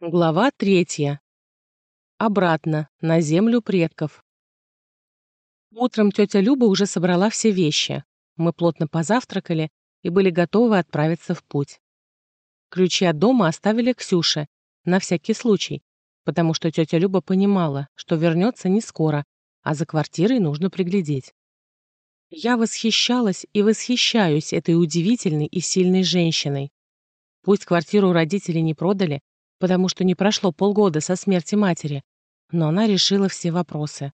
Глава третья. Обратно, на землю предков. Утром тетя Люба уже собрала все вещи. Мы плотно позавтракали и были готовы отправиться в путь. Ключи от дома оставили Ксюше, на всякий случай, потому что тетя Люба понимала, что вернется не скоро, а за квартирой нужно приглядеть. Я восхищалась и восхищаюсь этой удивительной и сильной женщиной. Пусть квартиру родители не продали, потому что не прошло полгода со смерти матери, но она решила все вопросы.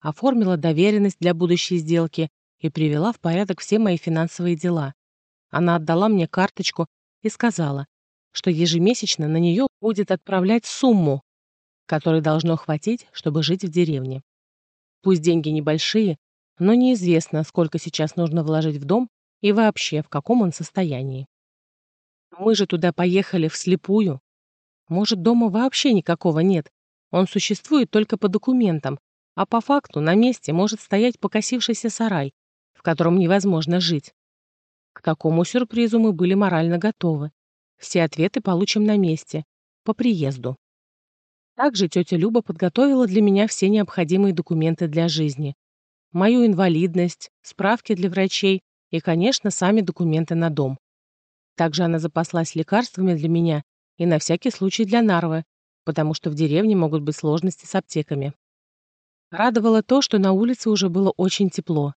Оформила доверенность для будущей сделки и привела в порядок все мои финансовые дела. Она отдала мне карточку и сказала, что ежемесячно на нее будет отправлять сумму, которой должно хватить, чтобы жить в деревне. Пусть деньги небольшие, но неизвестно, сколько сейчас нужно вложить в дом и вообще в каком он состоянии. Мы же туда поехали вслепую, может, дома вообще никакого нет. Он существует только по документам, а по факту на месте может стоять покосившийся сарай, в котором невозможно жить. К такому сюрпризу мы были морально готовы. Все ответы получим на месте, по приезду. Также тетя Люба подготовила для меня все необходимые документы для жизни. Мою инвалидность, справки для врачей и, конечно, сами документы на дом. Также она запаслась лекарствами для меня и на всякий случай для Нарвы, потому что в деревне могут быть сложности с аптеками. Радовало то, что на улице уже было очень тепло.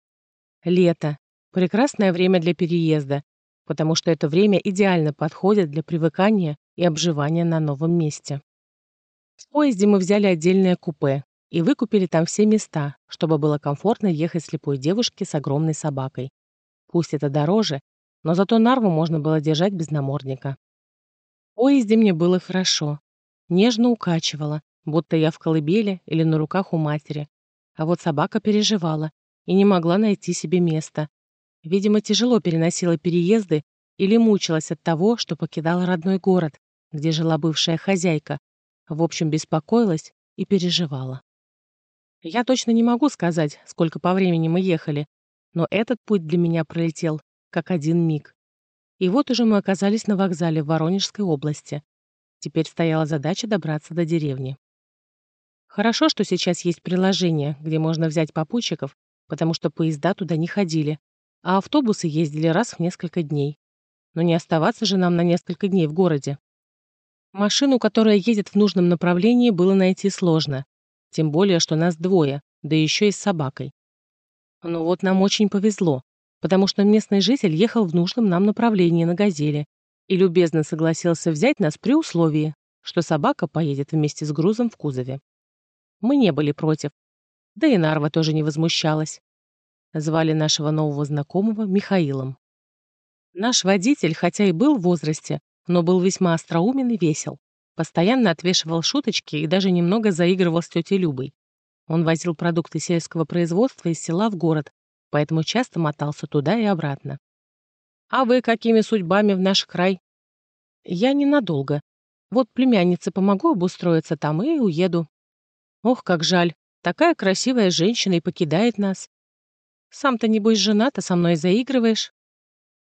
Лето. Прекрасное время для переезда, потому что это время идеально подходит для привыкания и обживания на новом месте. В поезде мы взяли отдельное купе и выкупили там все места, чтобы было комфортно ехать слепой девушке с огромной собакой. Пусть это дороже, но зато Нарву можно было держать без намордника. Поезде мне было хорошо. Нежно укачивала, будто я в колыбели или на руках у матери. А вот собака переживала и не могла найти себе места. Видимо, тяжело переносила переезды или мучилась от того, что покидала родной город, где жила бывшая хозяйка. В общем, беспокоилась и переживала. Я точно не могу сказать, сколько по времени мы ехали, но этот путь для меня пролетел как один миг. И вот уже мы оказались на вокзале в Воронежской области. Теперь стояла задача добраться до деревни. Хорошо, что сейчас есть приложение, где можно взять попутчиков, потому что поезда туда не ходили, а автобусы ездили раз в несколько дней. Но не оставаться же нам на несколько дней в городе. Машину, которая едет в нужном направлении, было найти сложно. Тем более, что нас двое, да еще и с собакой. Но вот нам очень повезло потому что местный житель ехал в нужном нам направлении на «Газели» и любезно согласился взять нас при условии, что собака поедет вместе с грузом в кузове. Мы не были против, да и Нарва тоже не возмущалась. Звали нашего нового знакомого Михаилом. Наш водитель, хотя и был в возрасте, но был весьма остроумен и весел. Постоянно отвешивал шуточки и даже немного заигрывал с тетей Любой. Он возил продукты сельского производства из села в город, поэтому часто мотался туда и обратно. «А вы какими судьбами в наш край?» «Я ненадолго. Вот племяннице помогу обустроиться там и уеду». «Ох, как жаль. Такая красивая женщина и покидает нас. Сам-то, небось, женат, а со мной заигрываешь?»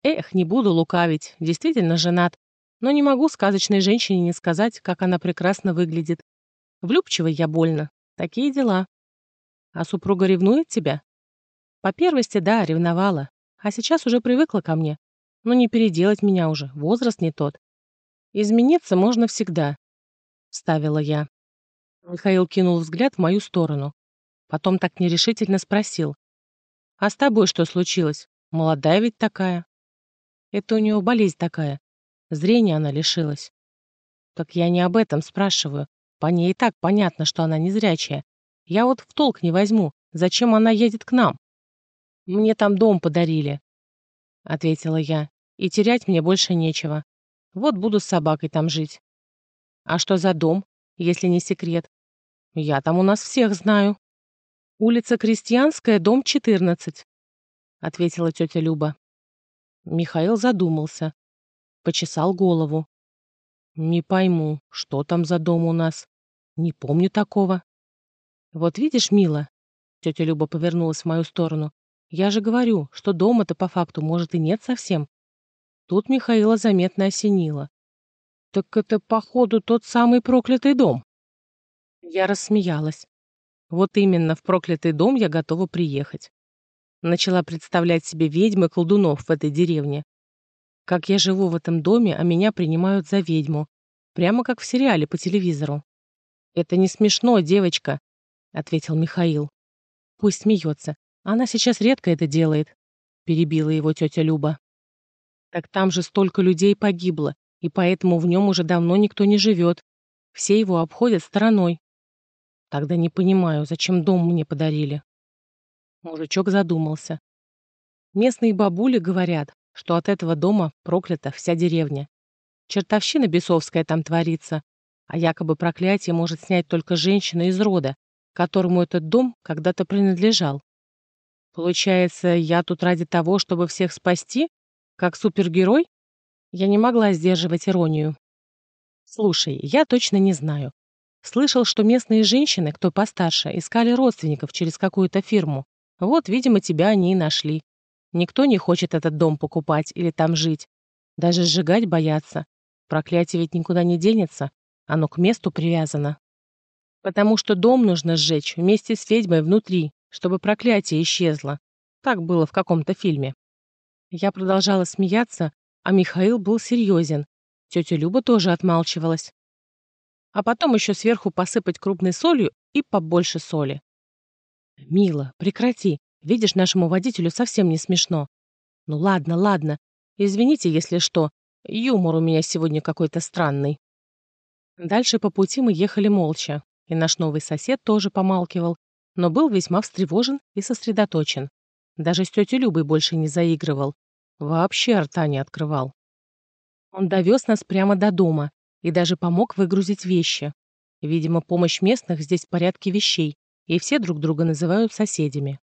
«Эх, не буду лукавить. Действительно женат. Но не могу сказочной женщине не сказать, как она прекрасно выглядит. Влюбчивой я больно. Такие дела. А супруга ревнует тебя?» По первости, да, ревновала. А сейчас уже привыкла ко мне. Но не переделать меня уже, возраст не тот. Измениться можно всегда, — вставила я. Михаил кинул взгляд в мою сторону. Потом так нерешительно спросил. «А с тобой что случилось? Молодая ведь такая». «Это у нее болезнь такая. Зрения она лишилась». «Так я не об этом спрашиваю. По ней и так понятно, что она незрячая. Я вот в толк не возьму, зачем она едет к нам?» Мне там дом подарили», — ответила я, «и терять мне больше нечего. Вот буду с собакой там жить». «А что за дом, если не секрет?» «Я там у нас всех знаю». «Улица Крестьянская, дом 14», — ответила тетя Люба. Михаил задумался, почесал голову. «Не пойму, что там за дом у нас? Не помню такого». «Вот видишь, мила», — тетя Люба повернулась в мою сторону, я же говорю, что дома-то по факту, может, и нет совсем. Тут Михаила заметно осенило. Так это, походу, тот самый проклятый дом. Я рассмеялась. Вот именно в проклятый дом я готова приехать. Начала представлять себе ведьмы колдунов в этой деревне. Как я живу в этом доме, а меня принимают за ведьму. Прямо как в сериале по телевизору. «Это не смешно, девочка», — ответил Михаил. «Пусть смеется. Она сейчас редко это делает», — перебила его тетя Люба. «Так там же столько людей погибло, и поэтому в нем уже давно никто не живет. Все его обходят стороной. Тогда не понимаю, зачем дом мне подарили». Мужичок задумался. Местные бабули говорят, что от этого дома проклята вся деревня. Чертовщина бесовская там творится, а якобы проклятие может снять только женщина из рода, которому этот дом когда-то принадлежал. Получается, я тут ради того, чтобы всех спасти? Как супергерой? Я не могла сдерживать иронию. Слушай, я точно не знаю. Слышал, что местные женщины, кто постарше, искали родственников через какую-то фирму. Вот, видимо, тебя они и нашли. Никто не хочет этот дом покупать или там жить. Даже сжигать боятся. Проклятие ведь никуда не денется. Оно к месту привязано. Потому что дом нужно сжечь вместе с ведьмой внутри, чтобы проклятие исчезло. Так было в каком-то фильме. Я продолжала смеяться, а Михаил был серьезен. Тетя Люба тоже отмалчивалась. А потом еще сверху посыпать крупной солью и побольше соли. «Мила, прекрати. Видишь, нашему водителю совсем не смешно. Ну ладно, ладно. Извините, если что. Юмор у меня сегодня какой-то странный. Дальше по пути мы ехали молча, и наш новый сосед тоже помалкивал, но был весьма встревожен и сосредоточен. Даже с тетей Любой больше не заигрывал. Вообще рта не открывал. Он довез нас прямо до дома и даже помог выгрузить вещи. Видимо, помощь местных здесь в порядке вещей, и все друг друга называют соседями.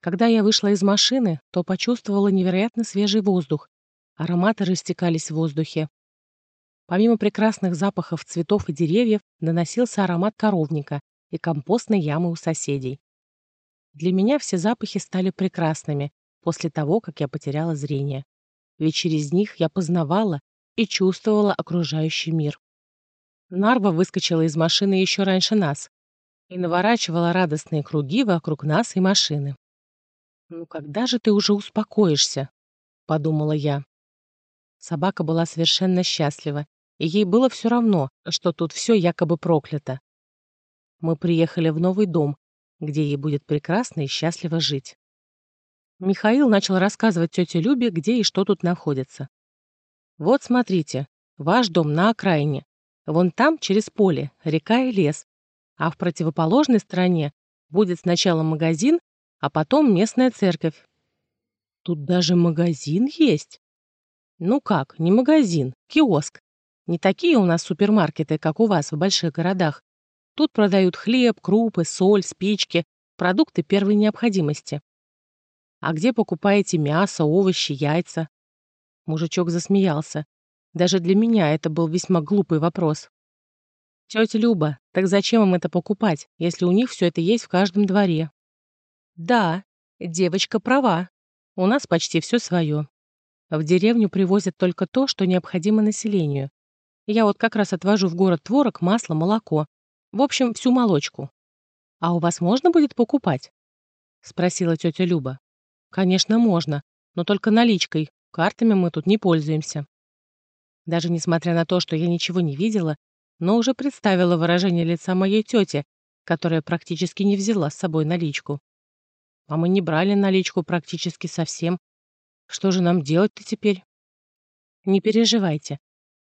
Когда я вышла из машины, то почувствовала невероятно свежий воздух. Ароматы растекались в воздухе. Помимо прекрасных запахов цветов и деревьев, доносился аромат коровника и компостной ямы у соседей. Для меня все запахи стали прекрасными после того, как я потеряла зрение. Ведь через них я познавала и чувствовала окружающий мир. Нарва выскочила из машины еще раньше нас и наворачивала радостные круги вокруг нас и машины. «Ну когда же ты уже успокоишься?» — подумала я. Собака была совершенно счастлива, и ей было все равно, что тут все якобы проклято. Мы приехали в новый дом, где ей будет прекрасно и счастливо жить. Михаил начал рассказывать тете Любе, где и что тут находится. «Вот смотрите, ваш дом на окраине. Вон там, через поле, река и лес. А в противоположной стороне будет сначала магазин, а потом местная церковь. Тут даже магазин есть? Ну как, не магазин, киоск. Не такие у нас супермаркеты, как у вас в больших городах. Тут продают хлеб, крупы, соль, спички, продукты первой необходимости. А где покупаете мясо, овощи, яйца? Мужичок засмеялся. Даже для меня это был весьма глупый вопрос. Тетя Люба, так зачем им это покупать, если у них все это есть в каждом дворе? Да, девочка права. У нас почти все свое. В деревню привозят только то, что необходимо населению. Я вот как раз отвожу в город творог, масло, молоко. В общем, всю молочку. А у вас можно будет покупать? Спросила тетя Люба. Конечно, можно, но только наличкой. Картами мы тут не пользуемся. Даже несмотря на то, что я ничего не видела, но уже представила выражение лица моей тети, которая практически не взяла с собой наличку. А мы не брали наличку практически совсем. Что же нам делать-то теперь? Не переживайте.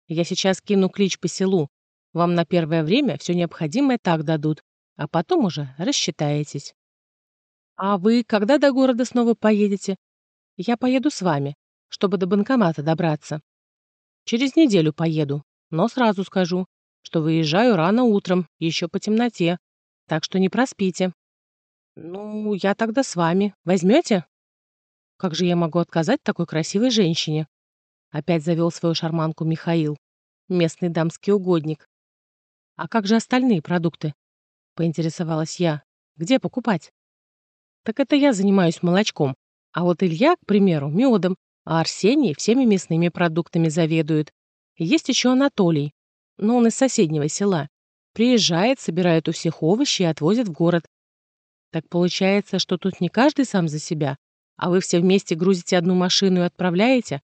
Я сейчас кину клич по селу. Вам на первое время все необходимое так дадут, а потом уже рассчитаетесь. А вы когда до города снова поедете? Я поеду с вами, чтобы до банкомата добраться. Через неделю поеду, но сразу скажу, что выезжаю рано утром, еще по темноте, так что не проспите. «Ну, я тогда с вами. Возьмете?» «Как же я могу отказать такой красивой женщине?» Опять завел свою шарманку Михаил, местный дамский угодник. «А как же остальные продукты?» Поинтересовалась я. «Где покупать?» «Так это я занимаюсь молочком, а вот Илья, к примеру, медом, а Арсений всеми мясными продуктами заведует. Есть еще Анатолий, но он из соседнего села. Приезжает, собирает у всех овощи и отвозит в город. Так получается, что тут не каждый сам за себя, а вы все вместе грузите одну машину и отправляете?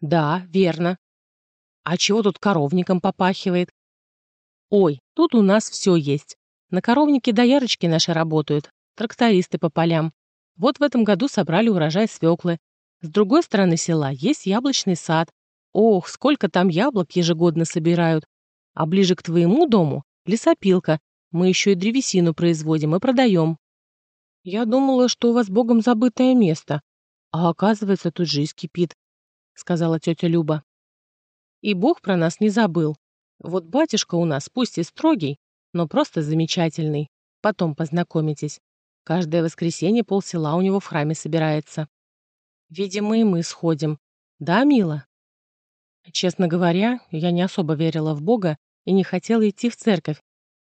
Да, верно. А чего тут коровником попахивает? Ой, тут у нас все есть. На коровнике доярочки наши работают, трактористы по полям. Вот в этом году собрали урожай свеклы. С другой стороны села есть яблочный сад. Ох, сколько там яблок ежегодно собирают. А ближе к твоему дому — лесопилка. Мы еще и древесину производим и продаем. Я думала, что у вас богом забытое место. А оказывается, тут жизнь кипит, — сказала тетя Люба. И бог про нас не забыл. Вот батюшка у нас, пусть и строгий, но просто замечательный. Потом познакомитесь. Каждое воскресенье полсела у него в храме собирается. Видимо, и мы сходим. Да, мила? Честно говоря, я не особо верила в Бога и не хотела идти в церковь.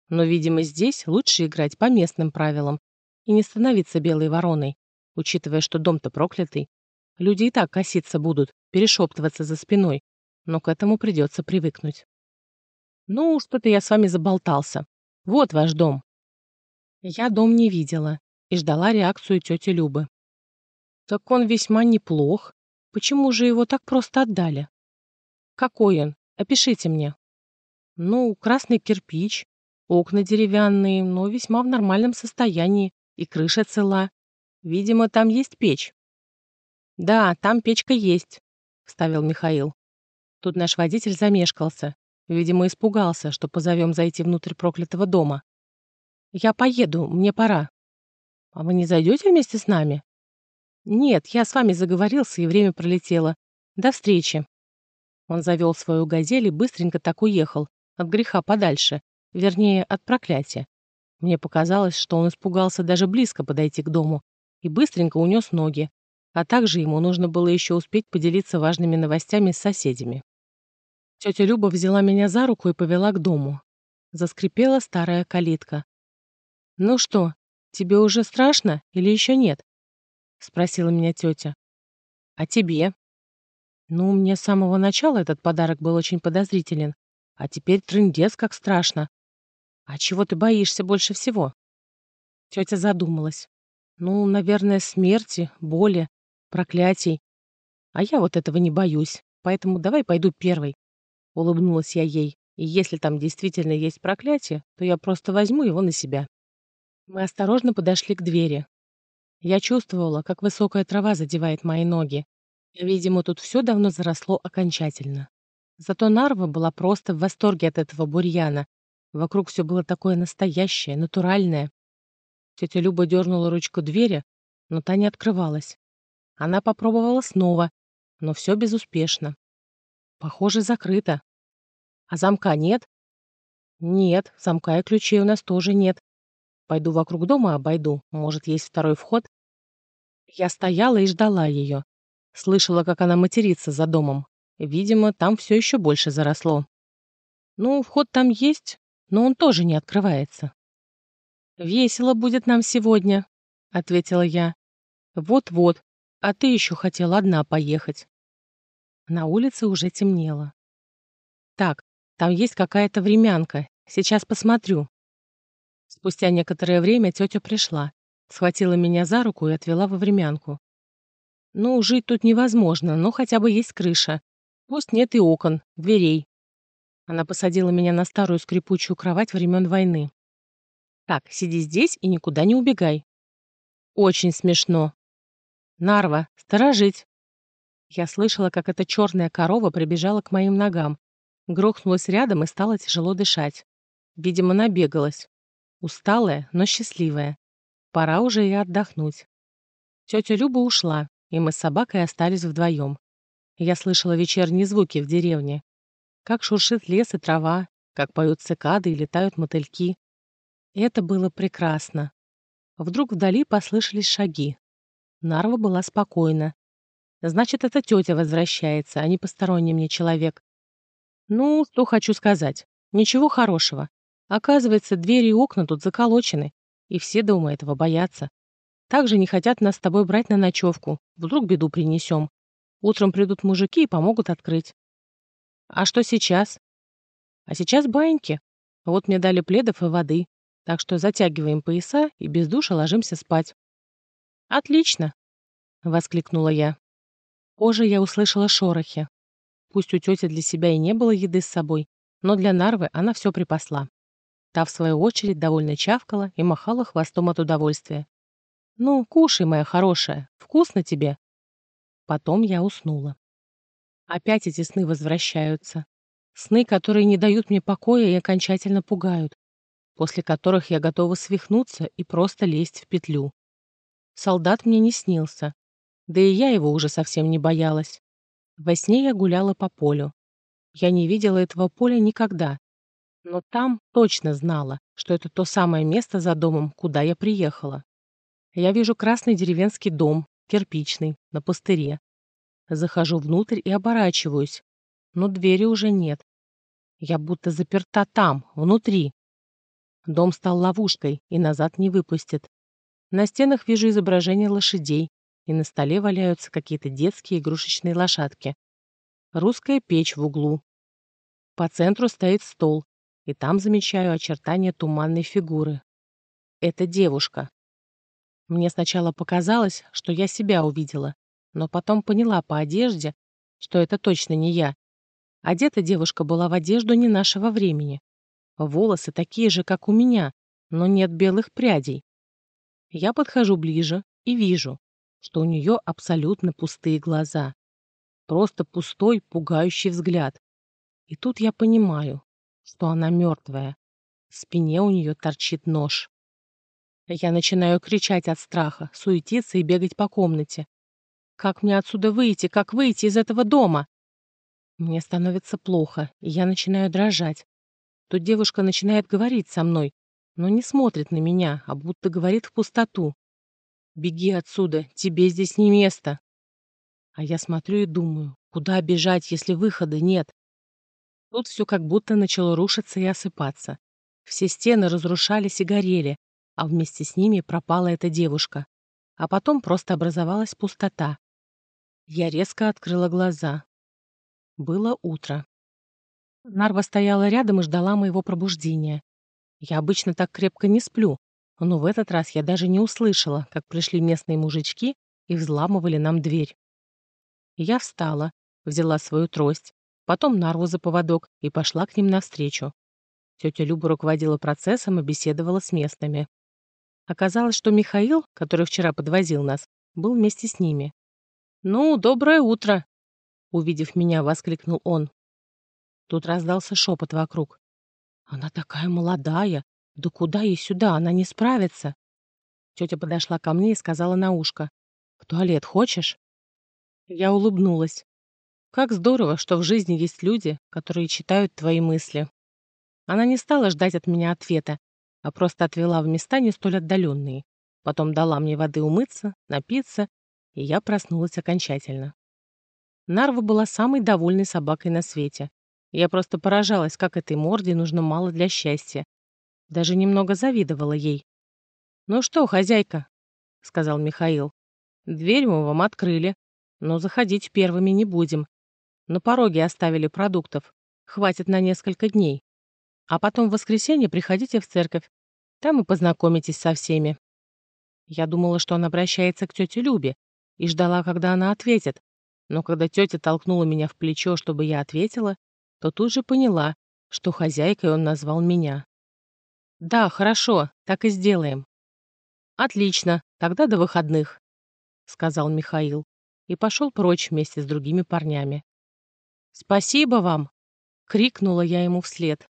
Но, видимо, здесь лучше играть по местным правилам и не становиться белой вороной, учитывая, что дом-то проклятый. Люди и так коситься будут, перешептываться за спиной, но к этому придется привыкнуть. Ну, что-то я с вами заболтался. Вот ваш дом. Я дом не видела и ждала реакцию тети Любы. Так он весьма неплох. Почему же его так просто отдали? Какой он? Опишите мне. Ну, красный кирпич, окна деревянные, но весьма в нормальном состоянии, и крыша цела. Видимо, там есть печь. Да, там печка есть, вставил Михаил. Тут наш водитель замешкался. Видимо, испугался, что позовем зайти внутрь проклятого дома. «Я поеду, мне пора». «А вы не зайдете вместе с нами?» «Нет, я с вами заговорился, и время пролетело. До встречи». Он завел свою газель и быстренько так уехал, от греха подальше, вернее, от проклятия. Мне показалось, что он испугался даже близко подойти к дому и быстренько унес ноги, а также ему нужно было еще успеть поделиться важными новостями с соседями. Тетя Люба взяла меня за руку и повела к дому. Заскрипела старая калитка. «Ну что, тебе уже страшно или еще нет?» — спросила меня тетя. «А тебе?» «Ну, мне с самого начала этот подарок был очень подозрителен, а теперь трындец как страшно. А чего ты боишься больше всего?» Тетя задумалась. «Ну, наверное, смерти, боли, проклятий. А я вот этого не боюсь, поэтому давай пойду первой. Улыбнулась я ей. И если там действительно есть проклятие, то я просто возьму его на себя. Мы осторожно подошли к двери. Я чувствовала, как высокая трава задевает мои ноги. Видимо, тут все давно заросло окончательно. Зато Нарва была просто в восторге от этого бурьяна. Вокруг все было такое настоящее, натуральное. Тетя Люба дернула ручку двери, но та не открывалась. Она попробовала снова, но все безуспешно. Похоже, закрыто. А замка нет? Нет, замка и ключей у нас тоже нет. Пойду вокруг дома обойду, может, есть второй вход? Я стояла и ждала ее. Слышала, как она матерится за домом. Видимо, там все еще больше заросло. Ну, вход там есть, но он тоже не открывается. «Весело будет нам сегодня», — ответила я. «Вот-вот, а ты еще хотела одна поехать». На улице уже темнело. Так, там есть какая-то времянка. Сейчас посмотрю. Спустя некоторое время тетя пришла, схватила меня за руку и отвела во времянку. Ну, жить тут невозможно, но хотя бы есть крыша. Пусть нет и окон, дверей. Она посадила меня на старую скрипучую кровать времен войны. Так, сиди здесь и никуда не убегай. Очень смешно. Нарва, сторожить. Я слышала, как эта черная корова прибежала к моим ногам, Грохнулась рядом и стала тяжело дышать. Видимо, набегалась. Усталая, но счастливая. Пора уже и отдохнуть. Тетя Люба ушла, и мы с собакой остались вдвоем. Я слышала вечерние звуки в деревне. Как шуршит лес и трава, как поют цикады и летают мотыльки. Это было прекрасно. Вдруг вдали послышались шаги. Нарва была спокойна. Значит, эта тетя возвращается, а не посторонний мне человек. Ну, что хочу сказать. Ничего хорошего. Оказывается, двери и окна тут заколочены, и все дома этого боятся. Также не хотят нас с тобой брать на ночевку. Вдруг беду принесем. Утром придут мужики и помогут открыть. А что сейчас? А сейчас баньки. Вот мне дали пледов и воды, так что затягиваем пояса и без душа ложимся спать. Отлично, воскликнула я. Позже я услышала шорохи. Пусть у тети для себя и не было еды с собой, но для Нарвы она все припасла. Та, в свою очередь, довольно чавкала и махала хвостом от удовольствия. «Ну, кушай, моя хорошая, вкусно тебе?» Потом я уснула. Опять эти сны возвращаются. Сны, которые не дают мне покоя и окончательно пугают, после которых я готова свихнуться и просто лезть в петлю. Солдат мне не снился, да и я его уже совсем не боялась. Во сне я гуляла по полю. Я не видела этого поля никогда, но там точно знала, что это то самое место за домом, куда я приехала. Я вижу красный деревенский дом, кирпичный, на пустыре. Захожу внутрь и оборачиваюсь, но двери уже нет. Я будто заперта там, внутри. Дом стал ловушкой и назад не выпустит. На стенах вижу изображения лошадей, и на столе валяются какие-то детские игрушечные лошадки. Русская печь в углу. По центру стоит стол, и там замечаю очертания туманной фигуры. Это девушка. Мне сначала показалось, что я себя увидела, но потом поняла по одежде, что это точно не я. Одета девушка была в одежду не нашего времени. Волосы такие же, как у меня, но нет белых прядей. Я подхожу ближе и вижу, что у нее абсолютно пустые глаза. Просто пустой, пугающий взгляд. И тут я понимаю, что она мертвая. В спине у нее торчит нож. Я начинаю кричать от страха, суетиться и бегать по комнате. Как мне отсюда выйти? Как выйти из этого дома? Мне становится плохо, и я начинаю дрожать. Тут девушка начинает говорить со мной, но не смотрит на меня, а будто говорит в пустоту. «Беги отсюда, тебе здесь не место». А я смотрю и думаю, куда бежать, если выхода нет? Тут все как будто начало рушиться и осыпаться. Все стены разрушались и горели, а вместе с ними пропала эта девушка. А потом просто образовалась пустота. Я резко открыла глаза. Было утро. Нарва стояла рядом и ждала моего пробуждения. Я обычно так крепко не сплю, но в этот раз я даже не услышала, как пришли местные мужички и взламывали нам дверь. Я встала, взяла свою трость, потом Нарву за поводок и пошла к ним навстречу. Тетя Люба руководила процессом и беседовала с местными. Оказалось, что Михаил, который вчера подвозил нас, был вместе с ними. «Ну, доброе утро!» Увидев меня, воскликнул он. Тут раздался шепот вокруг. «Она такая молодая! Да куда ей сюда? Она не справится!» Тетя подошла ко мне и сказала на ушко. «В туалет хочешь?» Я улыбнулась. «Как здорово, что в жизни есть люди, которые читают твои мысли». Она не стала ждать от меня ответа, а просто отвела в места не столь отдаленные. Потом дала мне воды умыться, напиться, и я проснулась окончательно. Нарва была самой довольной собакой на свете. Я просто поражалась, как этой морде нужно мало для счастья. Даже немного завидовала ей. «Ну что, хозяйка?» — сказал Михаил. «Дверь мы вам открыли, но заходить первыми не будем. На пороге оставили продуктов. Хватит на несколько дней. А потом в воскресенье приходите в церковь. Там и познакомитесь со всеми. Я думала, что он обращается к тете Любе, и ждала, когда она ответит. Но когда тетя толкнула меня в плечо, чтобы я ответила, то тут же поняла, что хозяйкой он назвал меня. «Да, хорошо, так и сделаем». «Отлично, тогда до выходных», — сказал Михаил и пошел прочь вместе с другими парнями. «Спасибо вам!» — крикнула я ему вслед.